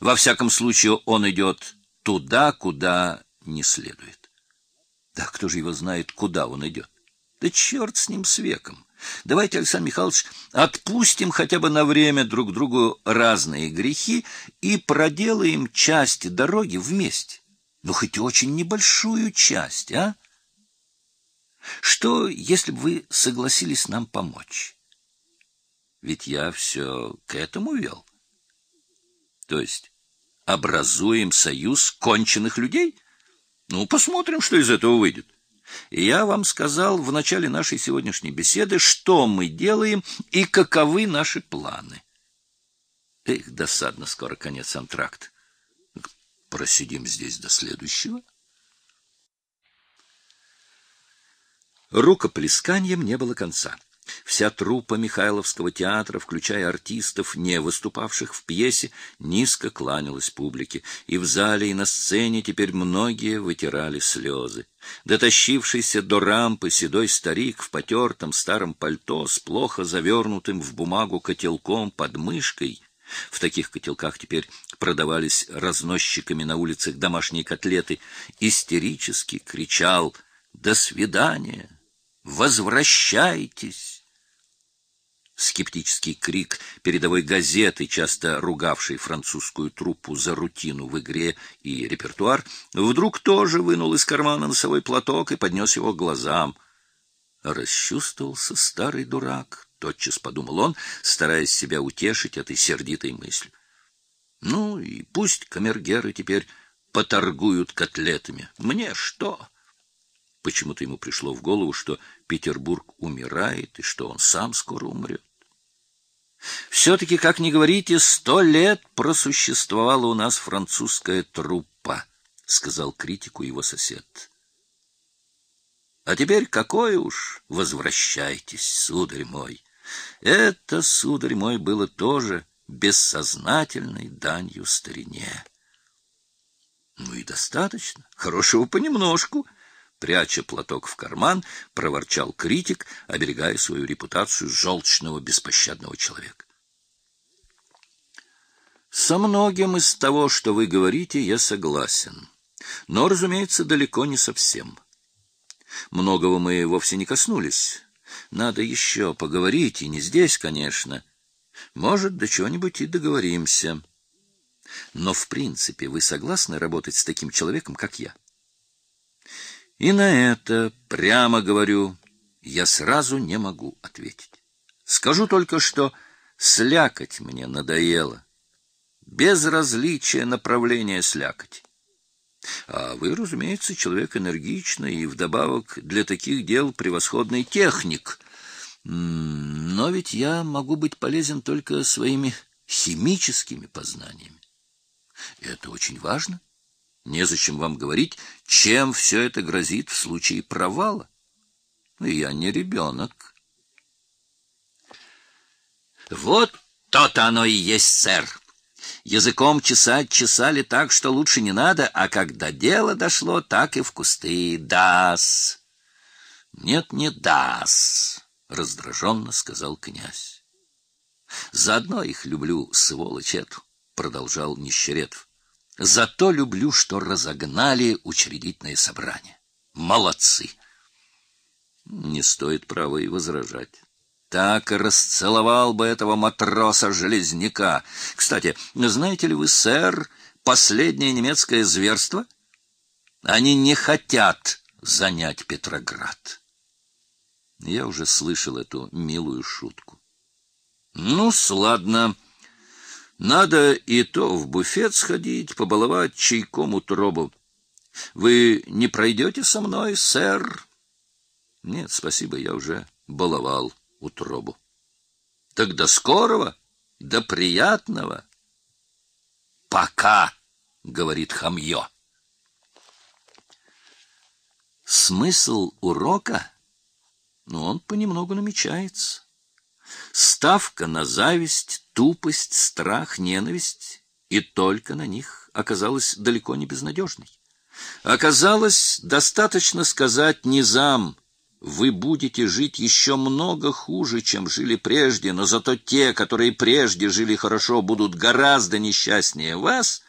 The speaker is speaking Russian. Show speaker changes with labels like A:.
A: Во всяком случае, он идет туда, куда не следует. Да кто же его знает, куда он идет? Да черт с ним, с веком. Давайте, Александр Михайлович, отпустим хотя бы на время друг другу разные грехи и проделаем часть дороги вместе. Ну, хоть очень небольшую часть, а? Что, если бы вы согласились нам помочь? Ведь я все к этому вел. То есть образуем союз конченых людей? Ну, посмотрим, что из этого выйдет. Я вам сказал в начале нашей сегодняшней беседы, что мы делаем и каковы наши планы. Эх, досадно, скоро конец антракта. Просидим здесь до следующего. Рукоплесканием не было конца. Вся труппа Михайловского театра, включая артистов, не выступавших в пьесе, низко кланялась публике, и в зале и на сцене теперь многие вытирали слезы. Дотащившийся до рампы седой старик в потертом старом пальто с плохо завернутым в бумагу котелком под мышкой — в таких котелках теперь продавались разносчиками на улицах домашние котлеты, истерически кричал «До свидания! Возвращайтесь!» Скептический крик передовой газеты, часто ругавшей французскую труппу за рутину в игре и репертуар, вдруг тоже вынул из кармана носовой платок и поднес его к глазам. Расчувствовался старый дурак, тотчас подумал он, стараясь себя утешить этой сердитой мыслью. Ну и пусть камергеры теперь поторгуют котлетами. Мне что? Почему-то ему пришло в голову, что Петербург умирает и что он сам скоро умрет. Все-таки, как ни говорите, сто лет просуществовала у нас французская труппа, — сказал критику его сосед. А теперь какой уж, возвращайтесь, сударь мой. Это, сударь мой, было тоже бессознательной данью старине. Ну и достаточно, хорошего понемножку — Пряча платок в карман, проворчал критик, оберегая свою репутацию желчного беспощадного человека. Со многим из того, что вы говорите, я согласен. Но, разумеется, далеко не совсем. Многого мы вовсе не коснулись. Надо еще поговорить, и не здесь, конечно. Может, до чего-нибудь и договоримся. Но, в принципе, вы согласны работать с таким человеком, как я? — и на это, прямо говорю, я сразу не могу ответить. Скажу только, что слякоть мне надоело. Безразличие направления слякоти. А вы, разумеется, человек энергичный и вдобавок для таких дел превосходный техник. Но ведь я могу быть полезен только своими химическими познаниями. Это очень важно. Незачем вам говорить, чем все это грозит в случае провала. Я не ребенок. Вот то-то оно и есть, сэр. Языком чесать чесали так, что лучше не надо, а когда дело дошло, так и в кусты. Дас. Нет, не дас, раздраженно сказал князь. Заодно их люблю, сволочь эту, продолжал Нищеретов. Зато люблю, что разогнали учредительное собрание. Молодцы! Не стоит права и возражать. Так расцеловал бы этого матроса-железняка. Кстати, знаете ли вы, сэр, последнее немецкое зверство? Они не хотят занять Петроград. Я уже слышал эту милую шутку. Ну, ладно. Надо и то в буфет сходить, побаловать чайком утробу. Вы не пройдете со мной, сэр? Нет, спасибо, я уже баловал утробу. Так до скорого, до приятного. Пока, говорит хамье. Смысл урока, ну, он понемногу намечается. Ставка на зависть, тупость, страх, ненависть, и только на них оказалась далеко не безнадежной. Оказалось, достаточно сказать «низам», вы будете жить еще много хуже, чем жили прежде, но зато те, которые прежде жили хорошо, будут гораздо несчастнее вас,